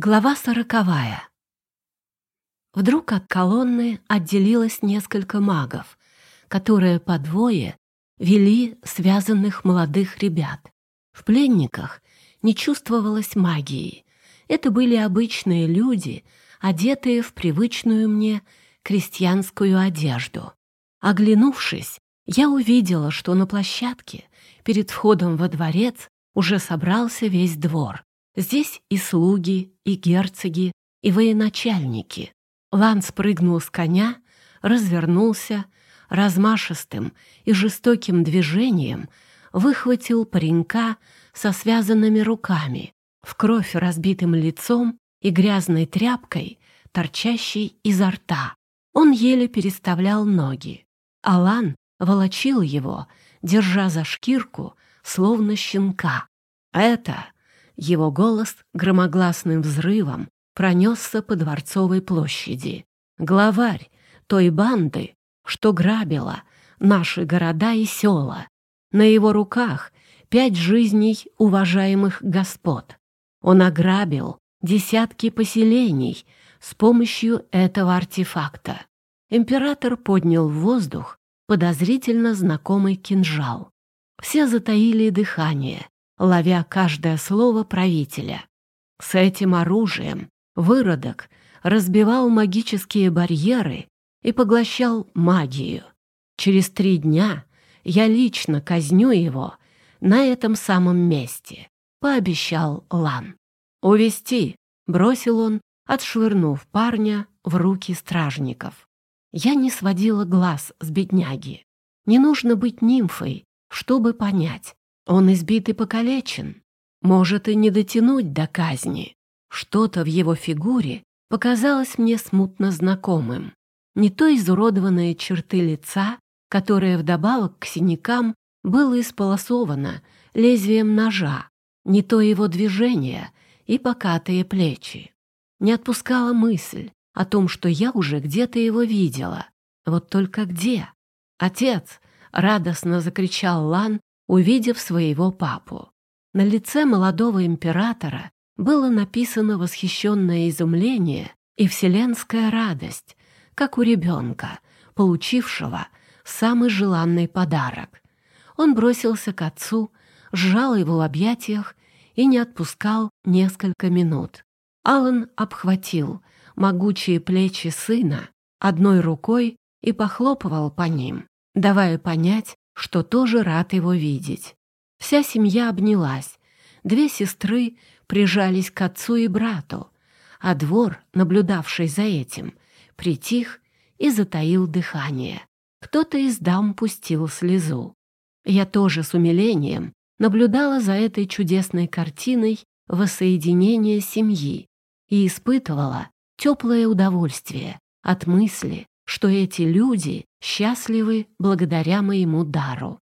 Глава сороковая. Вдруг от колонны отделилось несколько магов, которые по двое вели связанных молодых ребят. В пленниках не чувствовалось магии. Это были обычные люди, одетые в привычную мне крестьянскую одежду. Оглянувшись, я увидела, что на площадке перед входом во дворец уже собрался весь двор. Здесь и слуги, и герцоги, и военачальники. Лан спрыгнул с коня, развернулся, размашистым и жестоким движением выхватил паренька со связанными руками, в кровь разбитым лицом и грязной тряпкой, торчащей изо рта. Он еле переставлял ноги. Алан волочил его, держа за шкирку, словно щенка. Это его голос громогласным взрывом пронесся по Дворцовой площади. Главарь той банды, что грабила наши города и села. На его руках пять жизней уважаемых господ. Он ограбил десятки поселений с помощью этого артефакта. Император поднял в воздух подозрительно знакомый кинжал. Все затаили дыхание, ловя каждое слово правителя. С этим оружием выродок разбивал магические барьеры и поглощал магию. Через три дня я лично казню его на этом самом месте, пообещал Лан. «Увести!» — бросил он, отшвырнув парня в руки стражников. Я не сводила глаз с бедняги. Не нужно быть нимфой, чтобы понять. Он избит и покалечен, может и не дотянуть до казни. Что-то в его фигуре показалось мне смутно знакомым. Не то изуродованные черты лица, которое вдобавок к синякам было исполосовано лезвием ножа, не то его движение и покатые плечи. Не отпускала мысль о том, что я уже где-то его видела. Вот только где? «Отец!» — радостно закричал Лан, увидев своего папу. На лице молодого императора было написано восхищенное изумление и вселенская радость, как у ребенка, получившего самый желанный подарок. Он бросился к отцу, сжал его в объятиях и не отпускал несколько минут. Алан обхватил могучие плечи сына одной рукой и похлопывал по ним, давая понять, что тоже рад его видеть. Вся семья обнялась. Две сестры прижались к отцу и брату, а двор, наблюдавший за этим, притих и затаил дыхание. Кто-то из дам пустил слезу. Я тоже с умилением наблюдала за этой чудесной картиной воссоединения семьи и испытывала теплое удовольствие от мысли, что эти люди счастливы благодаря моему дару.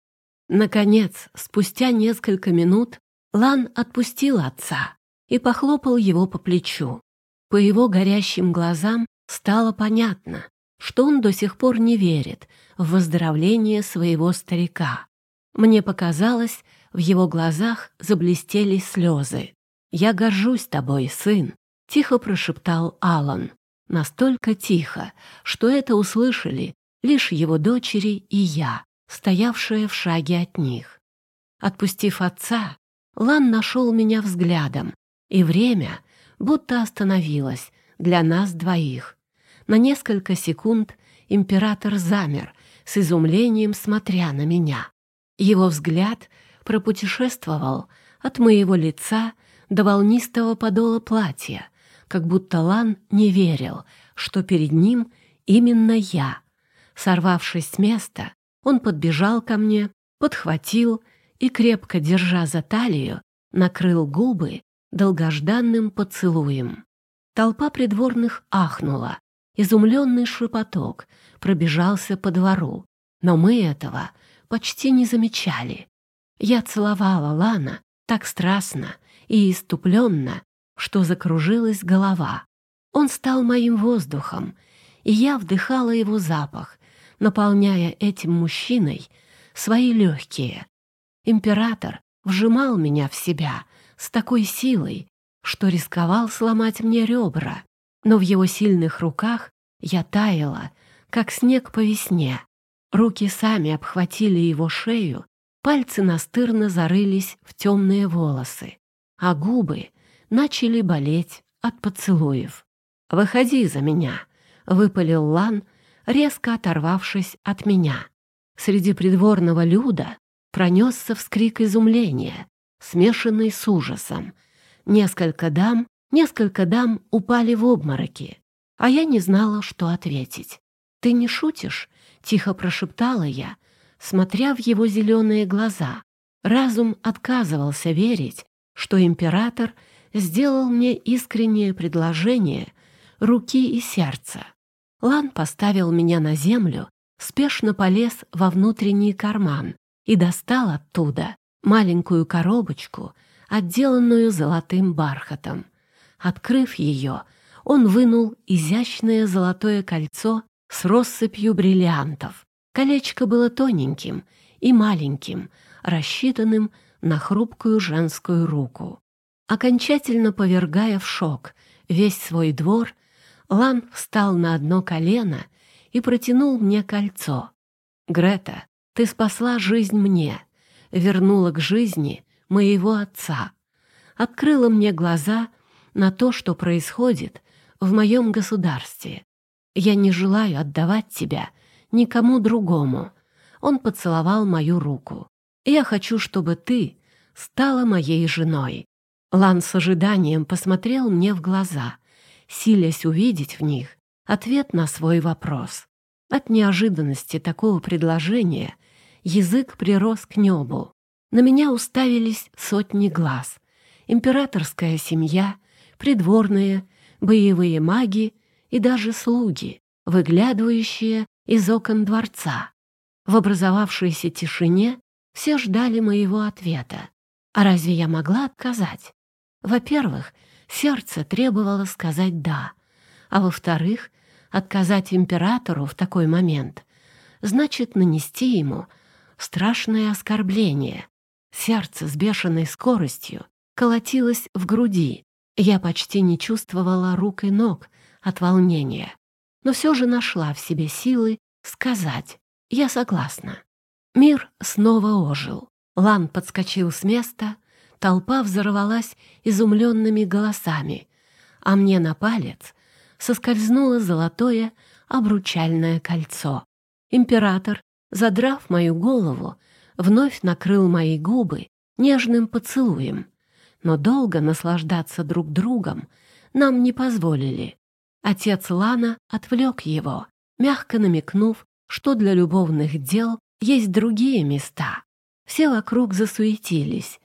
Наконец, спустя несколько минут, Лан отпустил отца и похлопал его по плечу. По его горящим глазам стало понятно, что он до сих пор не верит в выздоровление своего старика. Мне показалось, в его глазах заблестели слезы. «Я горжусь тобой, сын», — тихо прошептал Алан. Настолько тихо, что это услышали лишь его дочери и я, стоявшие в шаге от них. Отпустив отца, Лан нашел меня взглядом, и время будто остановилось для нас двоих. На несколько секунд император замер, с изумлением смотря на меня. Его взгляд пропутешествовал от моего лица до волнистого подола платья, как будто Лан не верил, что перед ним именно я. Сорвавшись с места, он подбежал ко мне, подхватил и, крепко держа за талию, накрыл губы долгожданным поцелуем. Толпа придворных ахнула. Изумленный шепоток пробежался по двору, но мы этого почти не замечали. Я целовала Лана так страстно и иступленно, что закружилась голова. Он стал моим воздухом, и я вдыхала его запах, наполняя этим мужчиной свои легкие. Император вжимал меня в себя с такой силой, что рисковал сломать мне ребра, но в его сильных руках я таяла, как снег по весне. Руки сами обхватили его шею, пальцы настырно зарылись в темные волосы, а губы начали болеть от поцелуев. «Выходи за меня», — выпалил Лан, резко оторвавшись от меня. Среди придворного люда пронесся вскрик изумления, смешанный с ужасом. Несколько дам, несколько дам упали в обмороки, а я не знала, что ответить. «Ты не шутишь?» — тихо прошептала я, смотря в его зеленые глаза. Разум отказывался верить, что император сделал мне искреннее предложение руки и сердца. Лан поставил меня на землю, спешно полез во внутренний карман и достал оттуда маленькую коробочку, отделанную золотым бархатом. Открыв ее, он вынул изящное золотое кольцо с россыпью бриллиантов. Колечко было тоненьким и маленьким, рассчитанным на хрупкую женскую руку. Окончательно повергая в шок весь свой двор, Лан встал на одно колено и протянул мне кольцо. «Грета, ты спасла жизнь мне, вернула к жизни моего отца, открыла мне глаза на то, что происходит в моем государстве. Я не желаю отдавать тебя никому другому». Он поцеловал мою руку. «Я хочу, чтобы ты стала моей женой». Лан с ожиданием посмотрел мне в глаза — силясь увидеть в них ответ на свой вопрос. От неожиданности такого предложения язык прирос к небу. На меня уставились сотни глаз. Императорская семья, придворные, боевые маги и даже слуги, выглядывающие из окон дворца. В образовавшейся тишине все ждали моего ответа. А разве я могла отказать? Во-первых, Сердце требовало сказать «да», а во-вторых, отказать императору в такой момент значит нанести ему страшное оскорбление. Сердце с бешеной скоростью колотилось в груди. Я почти не чувствовала рук и ног от волнения, но все же нашла в себе силы сказать «я согласна». Мир снова ожил. Лан подскочил с места — Толпа взорвалась изумленными голосами, а мне на палец соскользнуло золотое обручальное кольцо. Император, задрав мою голову, вновь накрыл мои губы нежным поцелуем, но долго наслаждаться друг другом нам не позволили. Отец Лана отвлек его, мягко намекнув, что для любовных дел есть другие места. Все вокруг засуетились,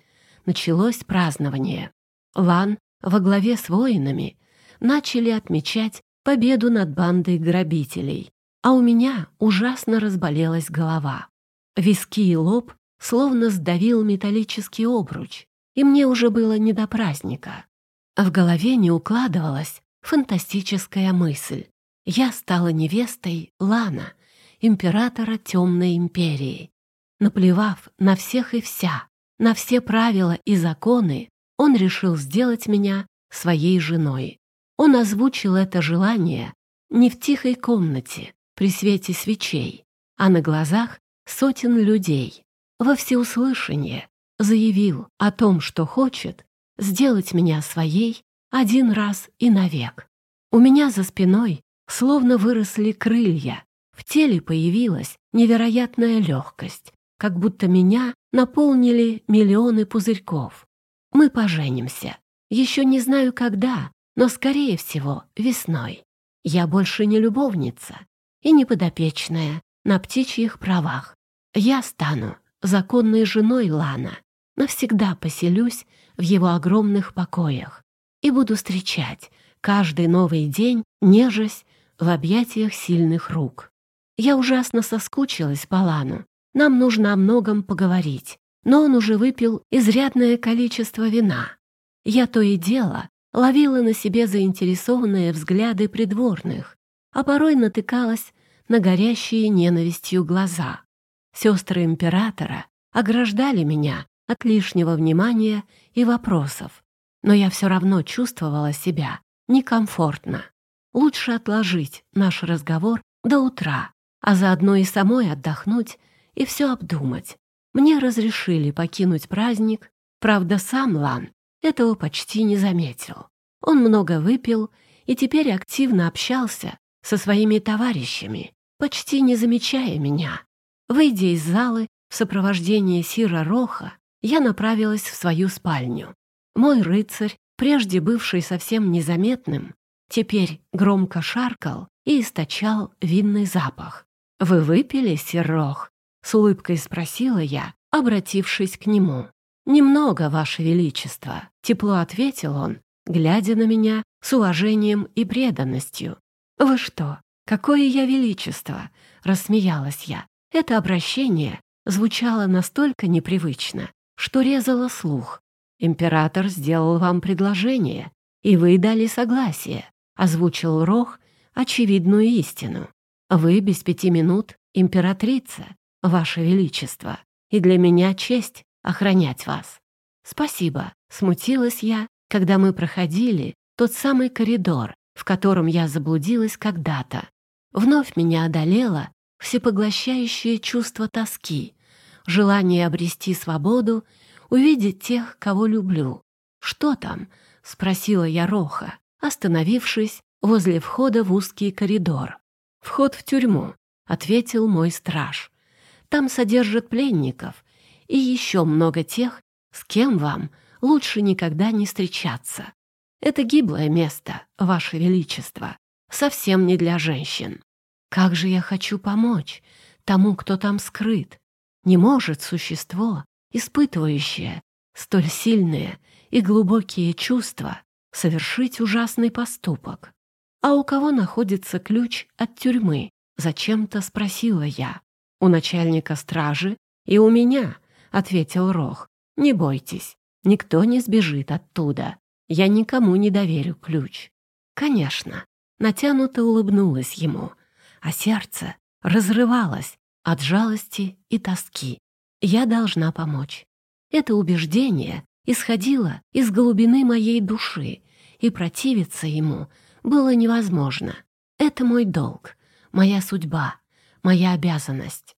началось празднование. Лан во главе с воинами начали отмечать победу над бандой грабителей, а у меня ужасно разболелась голова. Виски и лоб словно сдавил металлический обруч, и мне уже было не до праздника. В голове не укладывалась фантастическая мысль. Я стала невестой Лана, императора Темной Империи. Наплевав на всех и вся, на все правила и законы он решил сделать меня своей женой. Он озвучил это желание не в тихой комнате при свете свечей, а на глазах сотен людей. Во всеуслышание заявил о том, что хочет сделать меня своей один раз и навек. У меня за спиной словно выросли крылья, в теле появилась невероятная легкость, как будто меня наполнили миллионы пузырьков. Мы поженимся. Еще не знаю когда, но, скорее всего, весной. Я больше не любовница и не подопечная на птичьих правах. Я стану законной женой Лана, навсегда поселюсь в его огромных покоях и буду встречать каждый новый день, нежась в объятиях сильных рук. Я ужасно соскучилась по Лану нам нужно о многом поговорить, но он уже выпил изрядное количество вина. Я то и дело ловила на себе заинтересованные взгляды придворных, а порой натыкалась на горящие ненавистью глаза. Сестры императора ограждали меня от лишнего внимания и вопросов. но я все равно чувствовала себя некомфортно. Лучше отложить наш разговор до утра, а заодно и самой отдохнуть и все обдумать. Мне разрешили покинуть праздник, правда, сам Лан этого почти не заметил. Он много выпил и теперь активно общался со своими товарищами, почти не замечая меня. Выйдя из залы в сопровождении Сира Роха, я направилась в свою спальню. Мой рыцарь, прежде бывший совсем незаметным, теперь громко шаркал и источал винный запах. «Вы выпили, Сир Рох?» — с улыбкой спросила я, обратившись к нему. «Немного, Ваше Величество», — тепло ответил он, глядя на меня с уважением и преданностью. «Вы что, какое я величество!» — рассмеялась я. Это обращение звучало настолько непривычно, что резало слух. «Император сделал вам предложение, и вы дали согласие», — озвучил Рох очевидную истину. «Вы без пяти минут императрица, ваше величество, и для меня честь охранять вас». «Спасибо», — смутилась я, когда мы проходили тот самый коридор, в котором я заблудилась когда-то. Вновь меня одолело всепоглощающее чувство тоски, желание обрести свободу, увидеть тех, кого люблю. «Что там?» — спросила я Роха, остановившись возле входа в узкий коридор. «Вход в тюрьму», — ответил мой страж. «Там содержат пленников и еще много тех, с кем вам лучше никогда не встречаться. Это гиблое место, Ваше Величество, совсем не для женщин. Как же я хочу помочь тому, кто там скрыт. Не может существо, испытывающее столь сильные и глубокие чувства, совершить ужасный поступок. «А у кого находится ключ от тюрьмы?» — зачем-то спросила я. «У начальника стражи и у меня», — ответил Рох. «Не бойтесь, никто не сбежит оттуда. Я никому не доверю ключ». «Конечно», — натянуто улыбнулась ему, а сердце разрывалось от жалости и тоски. «Я должна помочь». Это убеждение исходило из глубины моей души, и противиться ему — было невозможно. Это мой долг, моя судьба, моя обязанность.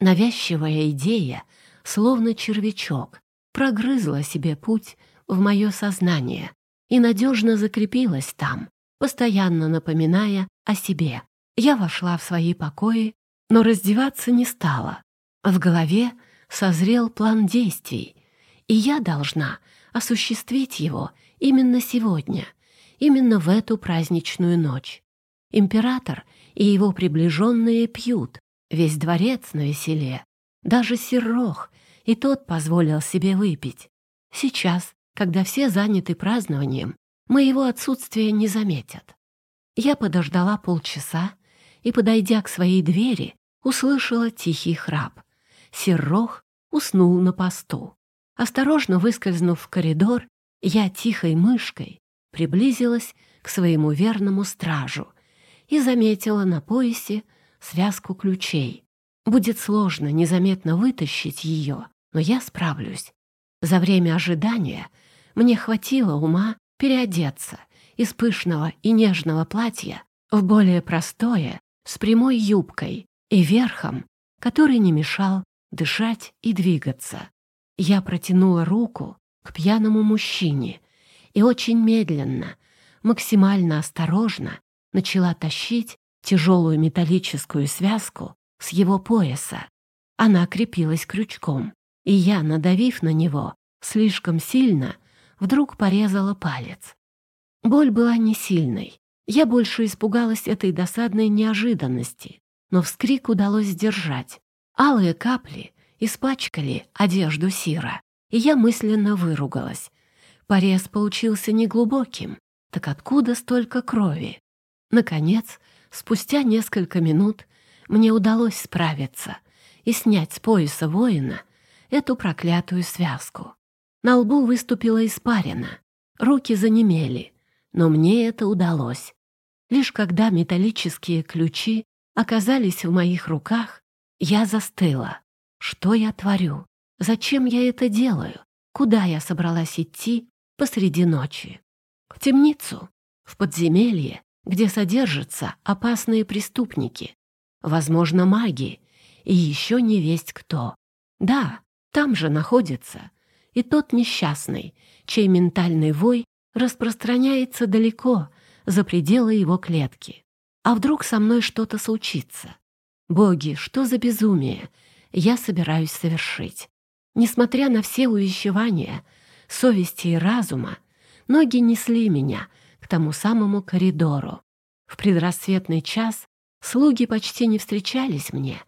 Навязчивая идея, словно червячок, прогрызла себе путь в мое сознание и надежно закрепилась там, постоянно напоминая о себе. Я вошла в свои покои, но раздеваться не стала. В голове созрел план действий, и я должна осуществить его именно сегодня — именно в эту праздничную ночь. Император и его приближенные пьют, весь дворец на веселе. Даже Серрох, и тот позволил себе выпить. Сейчас, когда все заняты празднованием, моего отсутствия не заметят. Я подождала полчаса и, подойдя к своей двери, услышала тихий храп. Серрох уснул на посту. Осторожно выскользнув в коридор, я тихой мышкой приблизилась к своему верному стражу и заметила на поясе связку ключей. Будет сложно незаметно вытащить ее, но я справлюсь. За время ожидания мне хватило ума переодеться из пышного и нежного платья в более простое, с прямой юбкой и верхом, который не мешал дышать и двигаться. Я протянула руку к пьяному мужчине и очень медленно, максимально осторожно начала тащить тяжелую металлическую связку с его пояса. Она крепилась крючком, и я, надавив на него слишком сильно, вдруг порезала палец. Боль была не сильной. Я больше испугалась этой досадной неожиданности, но вскрик удалось сдержать. Алые капли испачкали одежду Сира, и я мысленно выругалась. Порез получился неглубоким. Так откуда столько крови? Наконец, спустя несколько минут, мне удалось справиться и снять с пояса воина эту проклятую связку. На лбу выступила испарина, руки занемели, но мне это удалось. Лишь когда металлические ключи оказались в моих руках, я застыла. Что я творю? Зачем я это делаю? Куда я собралась идти посреди ночи. В темницу, в подземелье, где содержатся опасные преступники, возможно, маги и еще не весть кто. Да, там же находится и тот несчастный, чей ментальный вой распространяется далеко за пределы его клетки. А вдруг со мной что-то случится? Боги, что за безумие я собираюсь совершить? Несмотря на все увещевания совести и разума, ноги несли меня к тому самому коридору. В предрассветный час слуги почти не встречались мне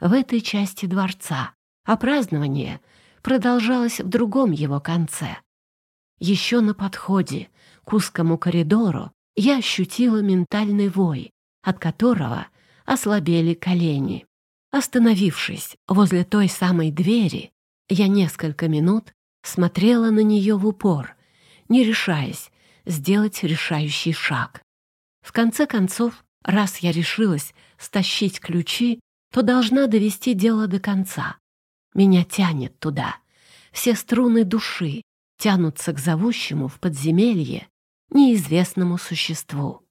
в этой части дворца, а празднование продолжалось в другом его конце. Еще на подходе к узкому коридору я ощутила ментальный вой, от которого ослабели колени. Остановившись возле той самой двери, я несколько минут смотрела на нее в упор, не решаясь сделать решающий шаг. В конце концов, раз я решилась стащить ключи, то должна довести дело до конца. Меня тянет туда. Все струны души тянутся к зовущему в подземелье неизвестному существу.